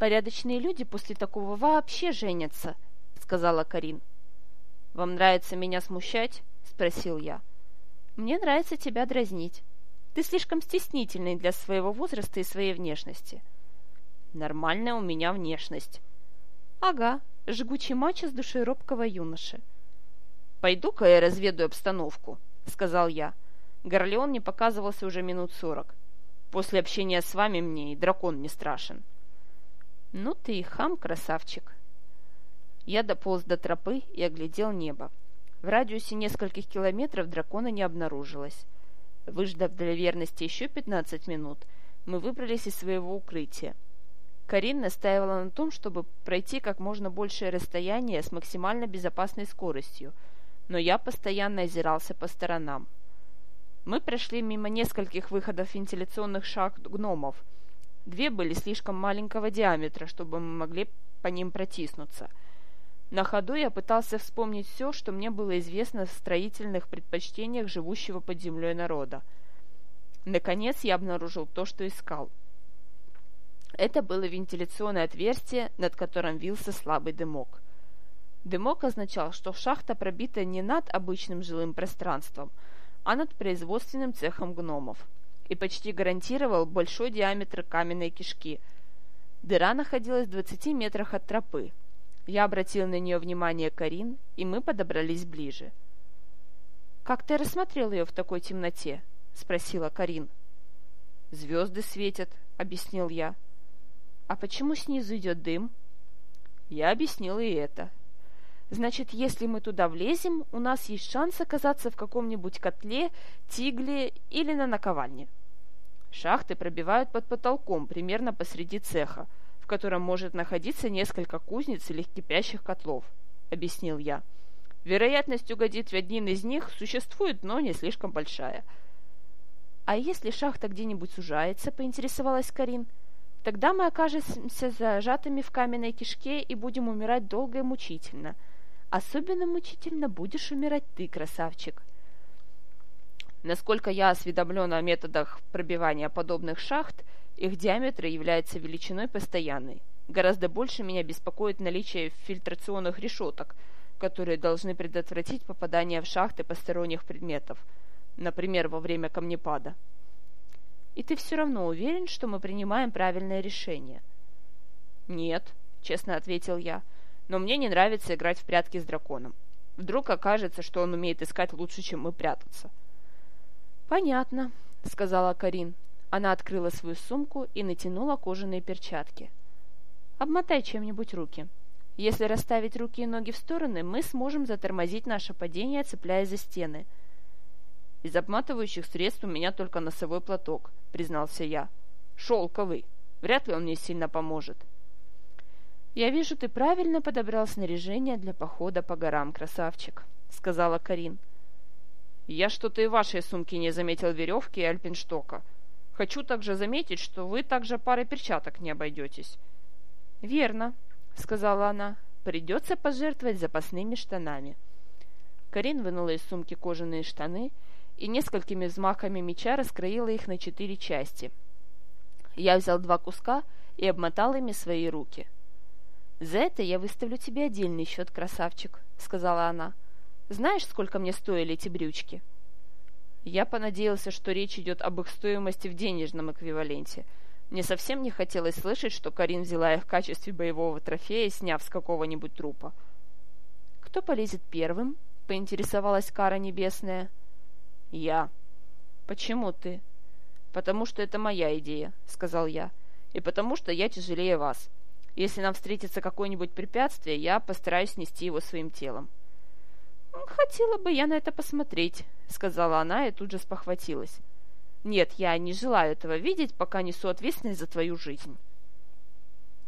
Порядочные люди после такого вообще женятся, сказала Карин. Вам нравится меня смущать? спросил я. Мне нравится тебя дразнить. Ты слишком стеснительный для своего возраста и своей внешности. Нормальная у меня внешность. Ага, жгучий мачо с душой робкого юноши. «Пойду-ка я разведаю обстановку», — сказал я. Горлеон не показывался уже минут сорок. После общения с вами мне и дракон не страшен. Ну ты и хам, красавчик. Я дополз до тропы и оглядел небо. В радиусе нескольких километров дракона не обнаружилось. Выждав для верности еще пятнадцать минут, мы выбрались из своего укрытия. Карин настаивала на том, чтобы пройти как можно большее расстояние с максимально безопасной скоростью, но я постоянно озирался по сторонам. Мы прошли мимо нескольких выходов вентиляционных шахт гномов. Две были слишком маленького диаметра, чтобы мы могли по ним протиснуться. На ходу я пытался вспомнить все, что мне было известно в строительных предпочтениях живущего под землей народа. Наконец я обнаружил то, что искал. Это было вентиляционное отверстие, над которым вился слабый дымок. Дымок означал, что шахта пробита не над обычным жилым пространством – а над производственным цехом гномов, и почти гарантировал большой диаметр каменной кишки. Дыра находилась в 20 метрах от тропы. Я обратил на нее внимание Карин, и мы подобрались ближе. «Как ты рассмотрел ее в такой темноте?» — спросила Карин. «Звезды светят», — объяснил я. «А почему снизу идет дым?» Я объяснил и это. Значит, если мы туда влезем, у нас есть шанс оказаться в каком-нибудь котле, тигле или на наковальне. Шахты пробивают под потолком, примерно посреди цеха, в котором может находиться несколько кузнец или кипящих котлов, объяснил я. Вероятность угодить в один из них существует, но не слишком большая. А если шахта где-нибудь сужается, поинтересовалась Карин, тогда мы окажемся зажатыми в каменной кишке и будем умирать долго и мучительно – Особенно мучительно будешь умирать ты, красавчик. Насколько я осведомлен о методах пробивания подобных шахт, их диаметр является величиной постоянной. Гораздо больше меня беспокоит наличие фильтрационных решеток, которые должны предотвратить попадание в шахты посторонних предметов, например, во время камнепада. И ты все равно уверен, что мы принимаем правильное решение? Нет, честно ответил я, — но мне не нравится играть в прятки с драконом. Вдруг окажется, что он умеет искать лучше, чем мы прятаться. «Понятно», — сказала Карин. Она открыла свою сумку и натянула кожаные перчатки. «Обмотай чем-нибудь руки. Если расставить руки и ноги в стороны, мы сможем затормозить наше падение, цепляясь за стены». «Из обматывающих средств у меня только носовой платок», — признался я. «Шелковый. Вряд ли он мне сильно поможет». «Я вижу, ты правильно подобрал снаряжение для похода по горам, красавчик», — сказала Карин. «Я что-то и в вашей сумке не заметил веревки и альпинштока. Хочу также заметить, что вы также парой перчаток не обойдетесь». «Верно», — сказала она. «Придется пожертвовать запасными штанами». Карин вынула из сумки кожаные штаны и несколькими взмахами меча раскроила их на четыре части. Я взял два куска и обмотал ими свои руки — «За это я выставлю тебе отдельный счет, красавчик», — сказала она. «Знаешь, сколько мне стоили эти брючки?» Я понадеялся, что речь идет об их стоимости в денежном эквиваленте. Мне совсем не хотелось слышать, что Карин взяла их в качестве боевого трофея, сняв с какого-нибудь трупа. «Кто полезет первым?» — поинтересовалась Кара Небесная. «Я». «Почему ты?» «Потому что это моя идея», — сказал я. «И потому что я тяжелее вас. Если нам встретится какое-нибудь препятствие, я постараюсь нести его своим телом. «Хотела бы я на это посмотреть», — сказала она и тут же спохватилась. «Нет, я не желаю этого видеть, пока несу ответственность за твою жизнь».